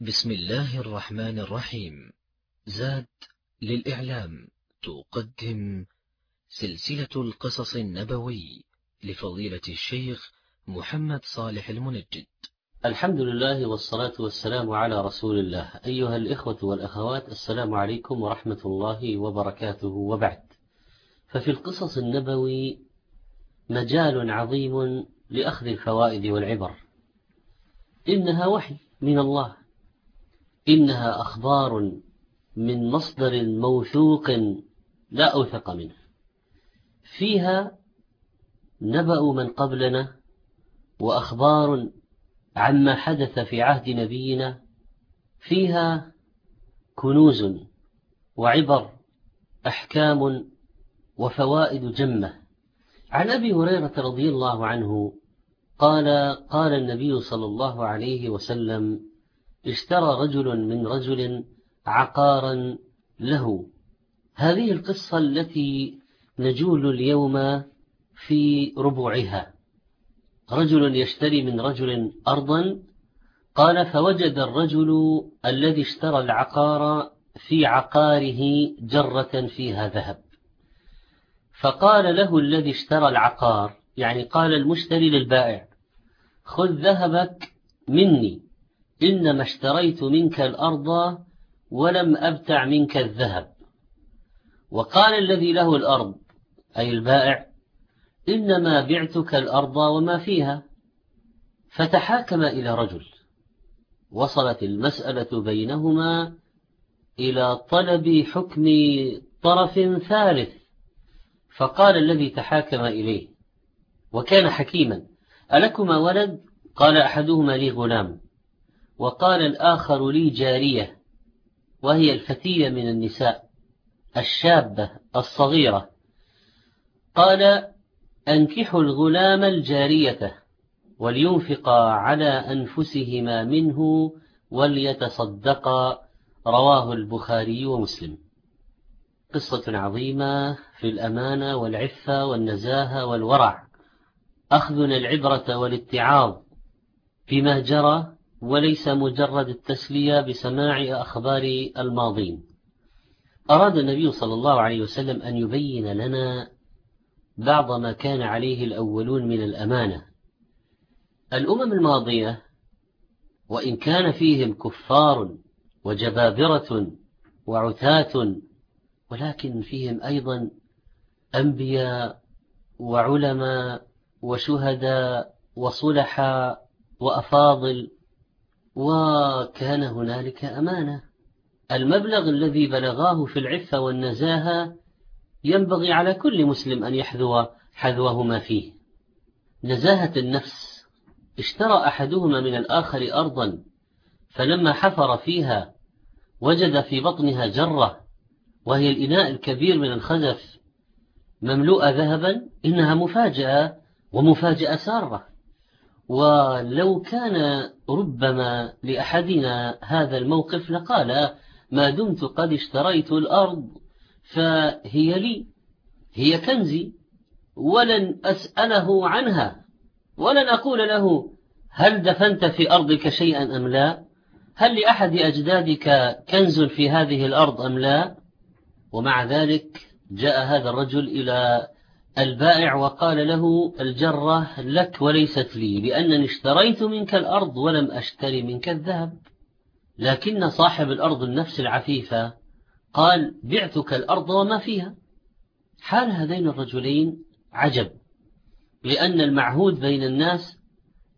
بسم الله الرحمن الرحيم زاد للإعلام تقدم سلسلة القصص النبوي لفضيلة الشيخ محمد صالح المنجد الحمد لله والصلاة والسلام على رسول الله أيها الإخوة والأخوات السلام عليكم ورحمة الله وبركاته وبعد ففي القصص النبوي مجال عظيم لأخذ الفوائد والعبر إنها وحي من الله إنها أخبار من مصدر موثوق لا أوثق منه. فيها نبأ من قبلنا وأخبار عما حدث في عهد نبينا. فيها كنوز وعبر أحكام وفوائد جمة. عن أبي هريرة رضي الله عنه قال قال النبي صلى الله عليه وسلم اشترى رجل من رجل عقارا له. هذه القصة التي نجول اليوم في ربوعها رجل يشتري من رجل أرضا قال فوجد الرجل الذي اشترى العقار في عقاره جرة فيها ذهب. فقال له الذي اشترى العقار يعني قال المشتري للبائع خذ ذهبك مني. إنما اشتريت منك الأرض ولم أبتع منك الذهب. وقال الذي له الأرض أي البائع إنما بعتك الأرض وما فيها. فتحاكم إلى رجل. وصلت المسألة بينهما إلى طلب حكم طرف ثالث. فقال الذي تحاكم إليه وكان حكيما ألكما ولد؟ قال أحدهما لي غلام. وقال الآخر لي جارية وهي الفتية من النساء الشابة الصغيرة. قال أنكحوا الغلام الجارية ولينفقا على أنفسهما منه وليتصدقا رواه البخاري ومسلم. قصة عظيمة في الأمانة والعفة والنزاهة والورع. أخذنا العبرة والاتعاظ بما جرى وليس مجرد التسلية بسماع أخبار الماضين. أراد النبي صلى الله عليه وسلم أن يبين لنا بعض ما كان عليه الأولون من الأمانة. الأمم الماضية وإن كان فيهم كفار وجبابرة وعتاة ولكن فيهم أيضا أنبياء وعلماء وشهداء وصلحاء وأفاضل وكان هنالك أمانة. المبلغ الذي بلغاه في العفة والنزاهة ينبغي على كل مسلم أن يحذو حذوهما فيه. نزاهة النفس اشترى أحدهما من الآخر أرضا فلما حفر فيها وجد في بطنها جرة وهي الإناء الكبير من الخزف مملوءة ذهبا إنها مفاجأة ومفاجأة سارة. ولو كان ربما لأحدنا هذا الموقف لقال ما دمت قد اشتريت الأرض فهي لي هي كنزي ولن أسأله عنها ولن أقول له هل دفنت في أرضك شيئا أم لا؟ هل لأحد أجدادك كنز في هذه الأرض أم لا؟ ومع ذلك جاء هذا الرجل إلى البائع وقال له الجرة لك وليست لي لأنني اشتريت منك الأرض ولم أشتري منك الذهب. لكن صاحب الأرض النفس العفيفة قال بعتك الأرض وما فيها. حال هذين الرجلين عجب لأن المعهود بين الناس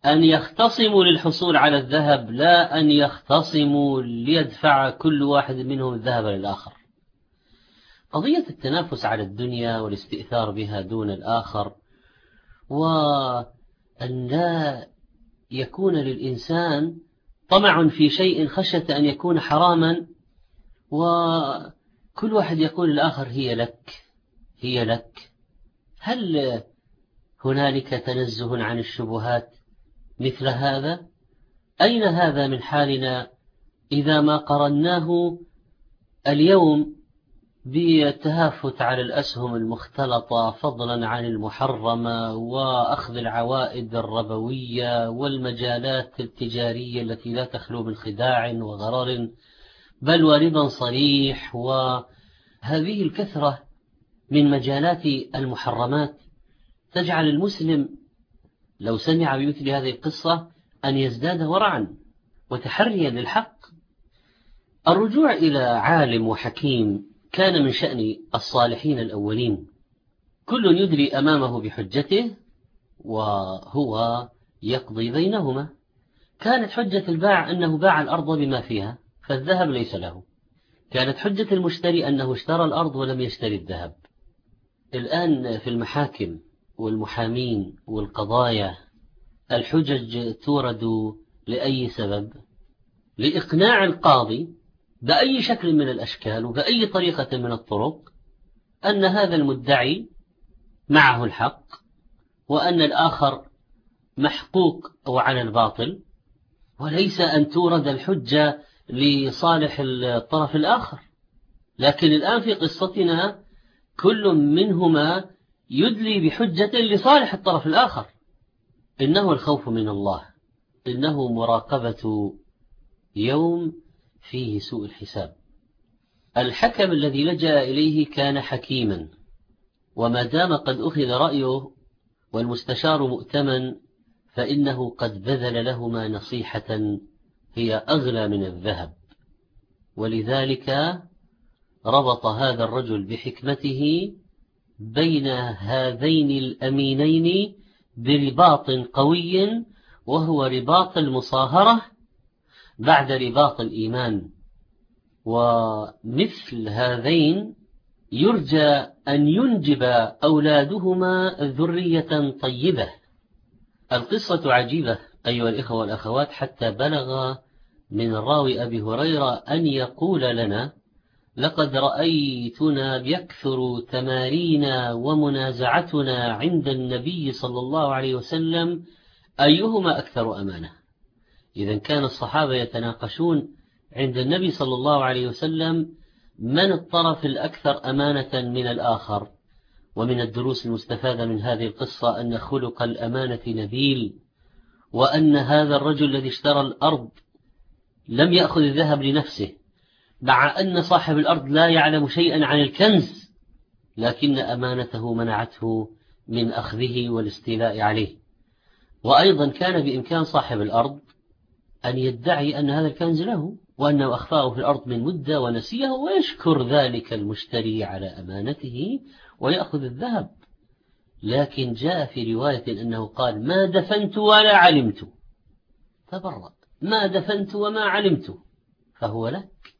أن يختصموا للحصول على الذهب لا أن يختصموا ليدفع كل واحد منهم الذهب للآخر. قضية التنافس على الدنيا والاستئثار بها دون الآخر وأن لا يكون للإنسان طمع في شيء خشية أن يكون حراما وكل واحد يقول الآخر هي لك هي لك. هل هنالك تنزه عن الشبهات مثل هذا؟ أين هذا من حالنا إذا ما قرناه اليوم بالتهافت على الأسهم المختلطة فضلا عن المحرمة وأخذ العوائد الربوية والمجالات التجارية التي لا تخلو من خداع وغرر بل وربا صريح. وهذه الكثرة من مجالات المحرمات تجعل المسلم لو سمع بمثل هذه القصة أن يزداد ورعا وتحريا للحق. الرجوع إلى عالم وحكيم كان من شأن الصالحين الأولين. كل يدري أمامه بحجته وهو يقضي بينهما. كانت حجة الباع أنه باع الأرض بما فيها فالذهب ليس له. كانت حجة المشتري أنه اشترى الأرض ولم يشتري الذهب. الآن في المحاكم والمحامين والقضايا الحجج تورد لأي سبب؟ لإقناع القاضي بأي شكل من الأشكال وبأي طريقة من الطرق أن هذا المدعي معه الحق وأن الآخر محقوق وعلى الباطل وليس أن تورد الحجة لصالح الطرف الآخر. لكن الآن في قصتنا كل منهما يدلي بحجة لصالح الطرف الآخر. إنه الخوف من الله إنه مراقبة يوم فيه سوء الحساب. الحكم الذي لجأ إليه كان حكيما وما دام قد أخذ رأيه والمستشار مؤتمن فإنه قد بذل لهما نصيحة هي أغلى من الذهب. ولذلك ربط هذا الرجل بحكمته بين هذين الأمينين برباط قوي وهو رباط المصاهرة بعد رباط الإيمان ومثل هذين يرجى أن ينجب أولادهما ذرية طيبة. القصة عجيبة أيها الإخوة والأخوات حتى بلغ من الراوي أبي هريرة أن يقول لنا لقد رأيتنا يكثر تمارينا ومنازعتنا عند النبي صلى الله عليه وسلم أيهما أكثر أمانة؟ إذا كان الصحابة يتناقشون عند النبي صلى الله عليه وسلم من الطرف الأكثر أمانة من الآخر. ومن الدروس المستفادة من هذه القصة أن خلق الأمانة نبيل وأن هذا الرجل الذي اشترى الأرض لم يأخذ الذهب لنفسه مع أن صاحب الأرض لا يعلم شيئا عن الكنز لكن أمانته منعته من أخذه والاستيلاء عليه. وأيضا كان بإمكان صاحب الأرض أن يدعي أن هذا الكنز له وأنه أخفاه في الأرض من مدة ونسيه ويشكر ذلك المشتري على أمانته ويأخذ الذهب. لكن جاء في رواية أنه قال ما دفنت ولا علمت. تبرأ. ما دفنت وما علمت. فهو لك.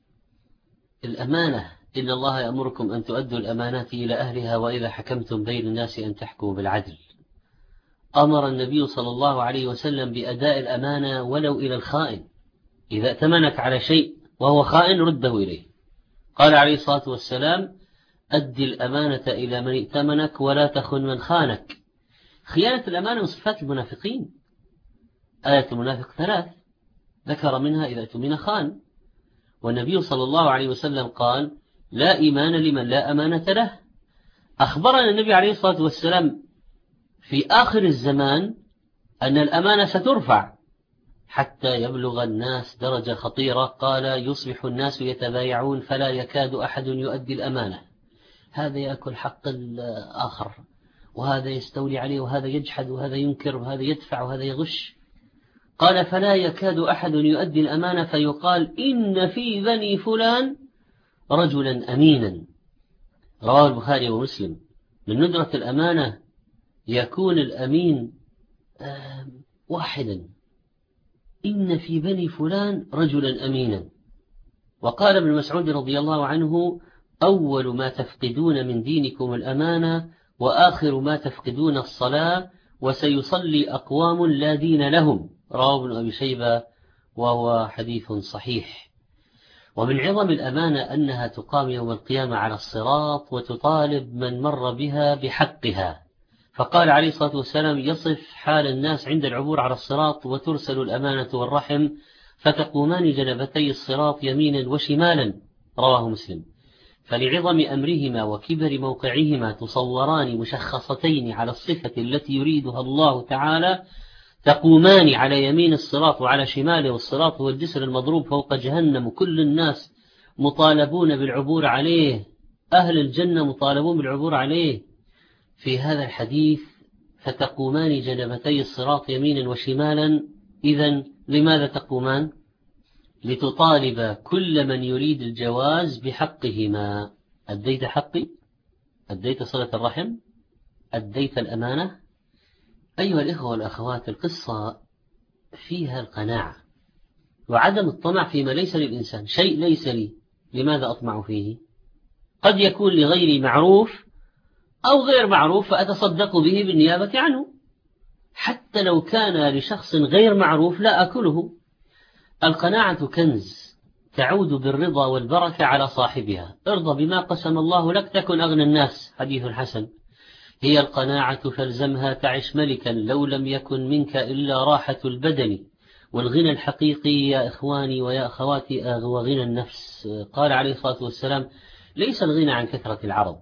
الأمانة إن الله يأمركم أن تؤدوا الأمانات إلى أهلها وإذا حكمتم بين الناس أن تحكموا بالعدل. أمر النبي صلى الله عليه وسلم بأداء الأمانة ولو إلى الخائن. إذا ائتمنك على شيء وهو خائن رده إليه. قال عليه الصلاة والسلام أد الأمانة إلى من ائتمنك ولا تخن من خانك. خيانة الأمانة من صفات المنافقين. آية المنافق ثلاث. ذكر منها إذا اؤتمن خان. والنبي صلى الله عليه وسلم قال لا إيمان لمن لا أمانة له. أخبرنا النبي عليه الصلاة والسلام في آخر الزمان أن الأمانة سترفع حتى يبلغ الناس درجة خطيرة. قال يصبح الناس يتبايعون فلا يكاد أحد يؤدي الأمانة. هذا يأكل حق الآخر وهذا يستولي عليه وهذا يجحد وهذا ينكر وهذا يدفع وهذا يغش. قال فلا يكاد أحد يؤدي الأمانة. فيقال إن في بني فلان رجلا أمينا. رواه البخاري ومسلم. من ندرة الأمانة يكون الأمين واحدا. إن في بني فلان رجلا أمينا. وقال ابن مسعود رضي الله عنه أول ما تفقدون من دينكم الأمانة وآخر ما تفقدون الصلاة وسيصلي أقوام لا دين لهم. رواه ابن أبي شيبة وهو حديث صحيح. ومن عظم الأمانة أنها تقام يوم القيامة على الصراط وتطالب من مر بها بحقها. فقال عليه الصلاة والسلام يصف حال الناس عند العبور على الصراط وترسل الأمانة والرحم فتقومان جنبتي الصراط يمينا وشمالا رواه مسلم. فلعظم أمرهما وكبر موقعهما تصوران مشخصتين على الصفة التي يريدها الله تعالى تقومان على يمين الصراط وعلى شماله والصراط هو الجسر المضروب فوق جهنم كل الناس مطالبون بالعبور عليه أهل الجنة مطالبون بالعبور عليه. في هذا الحديث فتقومان جنبتي الصراط يمينا وشمالا. إذا لماذا تقومان؟ لتطالب كل من يريد الجواز بحقهما. أديت حقي؟ أديت صلة الرحم؟ أديت الأمانة؟ أيها الإخوة والأخوات القصة فيها القناعة وعدم الطمع فيما ليس للإنسان. شيء ليس لي لماذا أطمع فيه؟ قد يكون لغيري معروف أو غير معروف فأتصدق به بالنيابة عنه. حتى لو كان لشخص غير معروف لا أكله. القناعة كنز تعود بالرضا والبركة على صاحبها. ارضى بما قسم الله لك تكن أغنى الناس. حديث حسن. هي القناعة فالزمها تعش ملكا لو لم يكن منك إلا راحة البدن. والغنى الحقيقي يا إخواني ويا أخواتي هو غنى النفس. قال عليه الصلاة والسلام ليس الغنى عن كثرة العرض.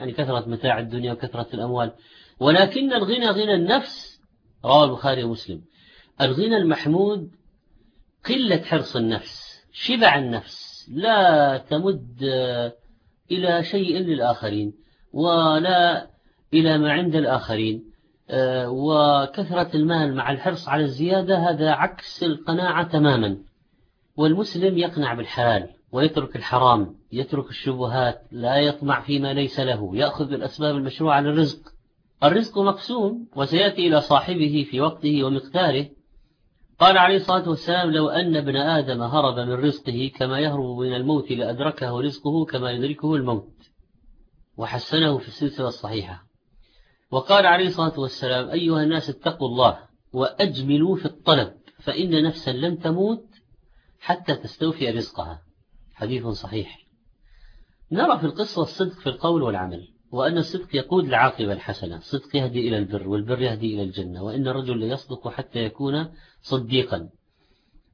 يعني كثرة متاع الدنيا وكثرة الأموال. ولكن الغنى غنى النفس. رواه البخاري ومسلم. الغنى المحمود قلة حرص النفس شبع النفس. لا تمد إلى شيء للآخرين ولا إلى ما عند الآخرين. وكثرة المال مع الحرص على الزيادة هذا عكس القناعة تماما. والمسلم يقنع بالحلال. ويترك الحرام يترك الشبهات لا يطمع فيما ليس له يأخذ بالأسباب المشروعة للرزق الرزق. مقسوم وسيأتي إلى صاحبه في وقته ومقداره. قال عليه الصلاة والسلام لو أن ابن آدم هرب من رزقه كما يهرب من الموت لأدركه رزقه كما يدركه الموت. وحسنه في السلسلة الصحيحة. وقال عليه الصلاة والسلام أيها الناس اتقوا الله وأجملوا في الطلب فإن نفسا لن تموت حتى تستوفي رزقها. حديث صحيح. نرى في القصة الصدق في القول والعمل وأن الصدق يقود العاقبة الحسنة. الصدق يهدي إلى البر والبر يهدي إلى الجنة. وإن الرجل ليصدق حتى يكون صديقا.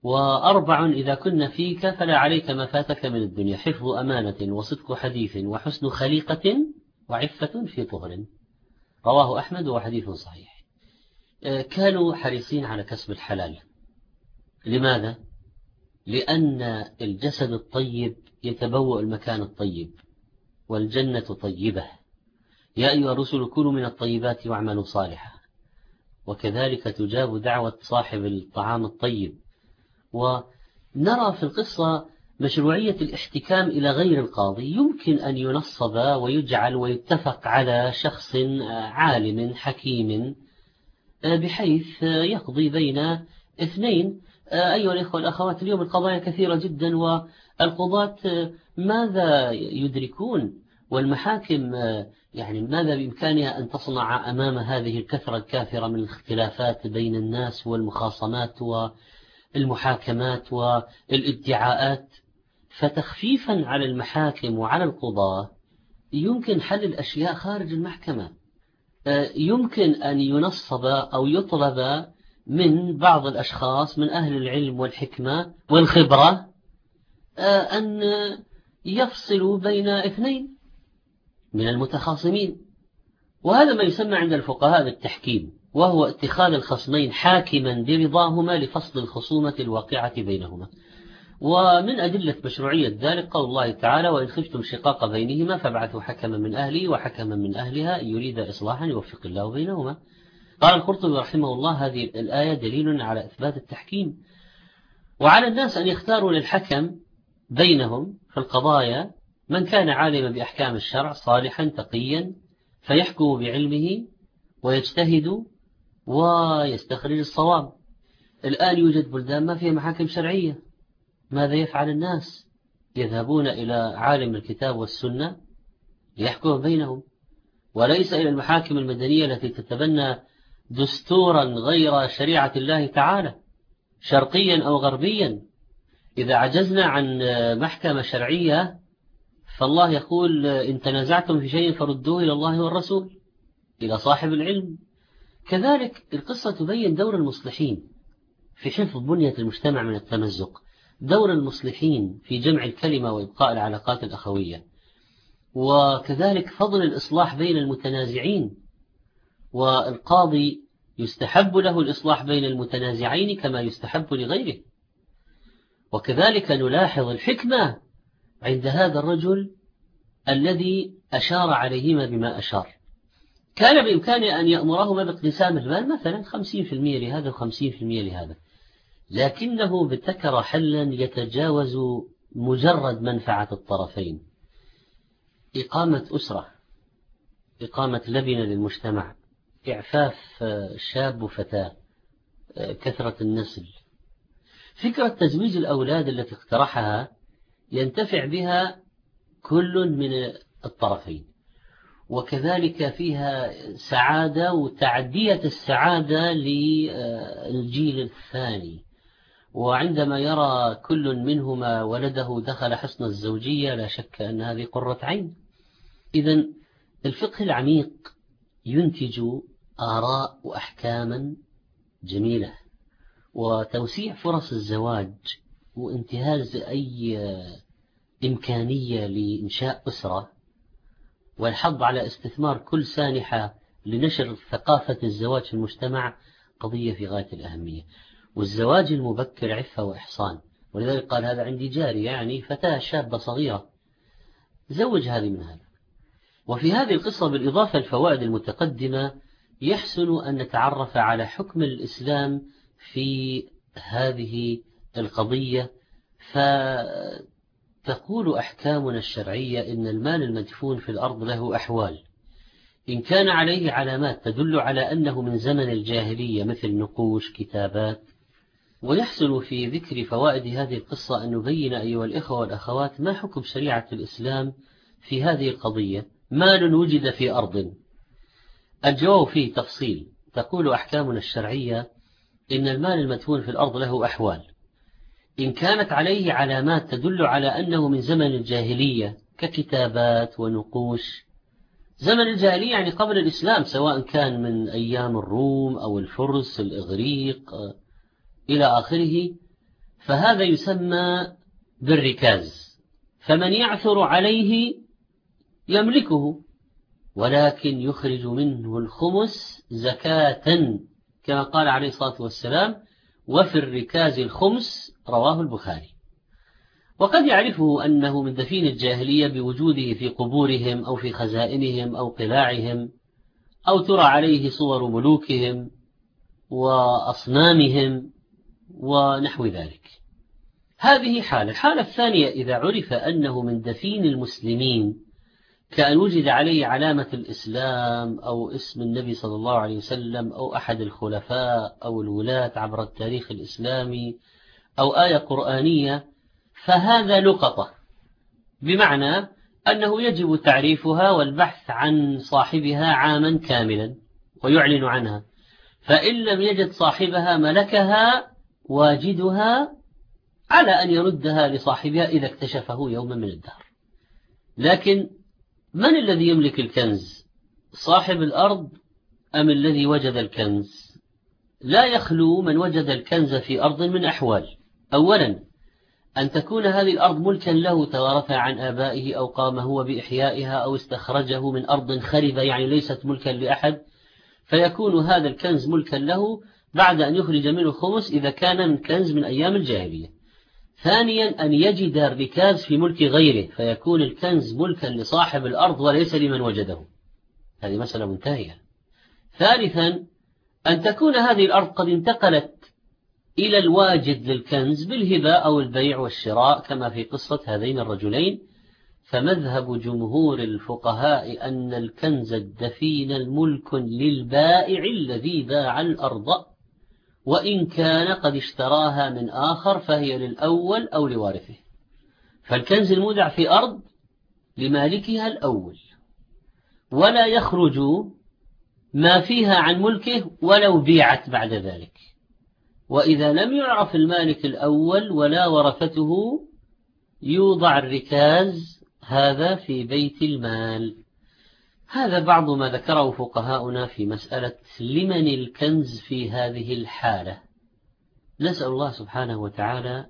وأربع إذا كنا فيك فلا عليك ما فاتك من الدنيا. حفظ أمانة وصدق حديث وحسن خليقة وعفة في طهر. رواه أحمد وحديث صحيح. آه، كانوا حريصين على كسب الحلال. لماذا؟ لأن الجسد الطيب يتبوأ المكان الطيب والجنة طيبة. يا أيها الرسل كونوا من الطيبات واعملوا صالحا. وكذلك تجاب دعوة صاحب الطعام الطيب. ونرى في القصة مشروعية الاحتكام إلى غير القاضي. يمكن أن ينصب ويجعل ويتفق على شخص عالم حكيم بحيث يقضي بين اثنين. أيها الإخوة والأخوات اليوم القضايا كثيرة جدا والقضاة ماذا يدركون؟ والمحاكم يعني ماذا بإمكانها أن تصنع أمام هذه الكثرة الكافرة من الاختلافات بين الناس والمخاصمات والمحاكمات والادعاءات؟ فتخفيفا على المحاكم وعلى القضاة يمكن حل الأشياء خارج المحكمة. يمكن أن ينصب أو يطلب من بعض الأشخاص من أهل العلم والحكمة والخبرة أن يفصلوا بين اثنين من المتخاصمين. وهذا ما يسمى عند الفقهاء بالتحكيم وهو اتخاذ الخصمين حاكما برضاهما لفصل الخصومة الواقعة بينهما. ومن أدلة مشروعية ذلك قول الله تعالى وإن خفتم شقاق بينهما فابعثوا حكما من أهله وحكما من أهلها يريد إصلاحا يوفق الله بينهما. قال القرطبي رحمه الله هذه الآية دليل على إثبات التحكيم. وعلى الناس أن يختاروا للحكم بينهم في القضايا من كان عالما بأحكام الشرع صالحا تقيا فيحكم بعلمه ويجتهد ويستخرج الصواب. الآن يوجد بلدان ما فيها محاكم شرعية. ماذا يفعل الناس؟ يذهبون إلى عالم الكتاب والسنة ليحكم بينهم. وليس إلى المحاكم المدنية التي تتبنى دستورا غير شريعة الله تعالى شرقيا أو غربيا. إذا عجزنا عن محكمة شرعية فالله يقول إن تنازعتم في شيء فردوه إلى الله والرسول إلى صاحب العلم. كذلك القصة تبين دور المصلحين في حفظ بنية المجتمع من التمزق. دور المصلحين في جمع الكلمة وإبقاء العلاقات الأخوية. وكذلك فضل الإصلاح بين المتنازعين والقاضي يستحب له الإصلاح بين المتنازعين كما يستحب لغيره. وكذلك نلاحظ الحكمة عند هذا الرجل الذي أشار عليهما بما أشار. كان بإمكانه أن يأمرهما باقتسام المال مثلا خمسين في المية لهذا وخمسين في المية لهذا. لكنه ابتكر حلا يتجاوز مجرد منفعة الطرفين. إقامة أسرة إقامة لبنة للمجتمع. إعفاف شاب وفتاة كثرة النسل. فكرة تزويج الأولاد التي اقترحها ينتفع بها كل من الطرفين. وكذلك فيها سعادة وتعدية السعادة للجيل الثاني. وعندما يرى كل منهما ولده دخل حسن الزوجية لا شك أن هذه قرة عين. إذا الفقه العميق ينتج آراء وأحكاما جميلة. وتوسيع فرص الزواج وانتهاز أي إمكانية لإنشاء أسرة والحض على استثمار كل سانحة لنشر ثقافة الزواج في المجتمع قضية في غاية الأهمية. والزواج المبكر عفة وإحصان. ولذلك قال هذا عندي جاري يعني فتاة شابة صغيرة. زوج هذه من هذا. وفي هذه القصة بالإضافة الفوائد المتقدمة يحسن أن نتعرف على حكم الإسلام في هذه القضية. فتقول أحكامنا الشرعية إن المال المدفون في الأرض له أحوال. إن كان عليه علامات تدل على أنه من زمن الجاهلية مثل نقوش كتابات. ويحسن في ذكر فوائد هذه القصة أن نبين أيها الإخوة والأخوات ما حكم شريعة الإسلام في هذه القضية. مال وجد في أرض. الجواب فيه تفصيل. تقول أحكامنا الشرعية إن المال المدفون في الأرض له أحوال. إن كانت عليه علامات تدل على أنه من زمن الجاهلية ككتابات ونقوش. زمن الجاهلية يعني قبل الإسلام سواء كان من أيام الروم أو الفرس الإغريق إلى آخره. فهذا يسمى بالركاز. فمن يعثر عليه يملكه. ولكن يخرج منه الخمس زكاة كما قال عليه الصلاة والسلام وفي الركاز الخمس رواه البخاري. وقد يعرفه أنه من دفين الجاهلية بوجوده في قبورهم أو في خزائنهم أو قلاعهم أو ترى عليه صور ملوكهم وأصنامهم ونحو ذلك. هذه حالة. الحالة الثانية إذا عرف أنه من دفين المسلمين كأن وجد عليه علامة الإسلام أو اسم النبي صلى الله عليه وسلم أو أحد الخلفاء أو الولاة عبر التاريخ الإسلامي أو آية قرآنية فهذا لقطة بمعنى أنه يجب تعريفها والبحث عن صاحبها عاما كاملا ويعلن عنها فإن لم يجد صاحبها ملكها واجدها على أن يردها لصاحبها إذا اكتشفه يوما من الدهر. لكن من الذي يملك الكنز؟ صاحب الأرض أم الذي وجد الكنز؟ لا يخلو من وجد الكنز في أرض من أحوال. أولا أن تكون هذه الأرض ملكا له توارثها عن آبائه أو قام هو بإحيائها أو استخرجه من أرض خربة يعني ليست ملكا لأحد فيكون هذا الكنز ملكا له بعد أن يخرج منه خمس إذا كان من كنز من أيام الجاهلية. ثانيا أن يجد الركاز في ملك غيره فيكون الكنز ملكا لصاحب الأرض وليس لمن وجده. هذه مسألة منتهية. ثالثا أن تكون هذه الأرض قد انتقلت إلى الواجد للكنز بالهبة أو البيع والشراء كما في قصة هذين الرجلين. فمذهب جمهور الفقهاء أن الكنز الدفين الملك للبائع الذي باع الأرض. وإن كان قد اشتراها من آخر فهي للأول أو لوارثه. فالكنز المودع في أرض لمالكها الأول. ولا يخرج ما فيها عن ملكه ولو بيعت بعد ذلك. وإذا لم يعرف المالك الأول ولا ورثته يوضع الركاز هذا في بيت المال. هذا بعض ما ذكره فقهاؤنا في مسألة لمن الكنز في هذه الحالة. نسأل الله سبحانه وتعالى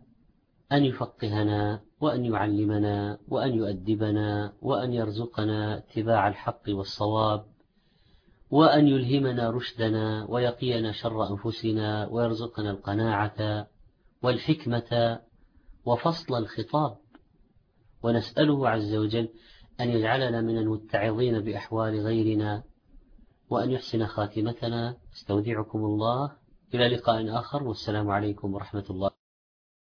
أن يفقهنا وأن يعلمنا وأن يؤدبنا وأن يرزقنا اتباع الحق والصواب وأن يلهمنا رشدنا ويقينا شر أنفسنا ويرزقنا القناعة والحكمة وفصل الخطاب. ونسأله عز وجل أن يجعلنا من المتعظين بأحوال غيرنا وأن يحسن خاتمتنا. استودعكم الله. إلى لقاء آخر. والسلام عليكم ورحمة الله.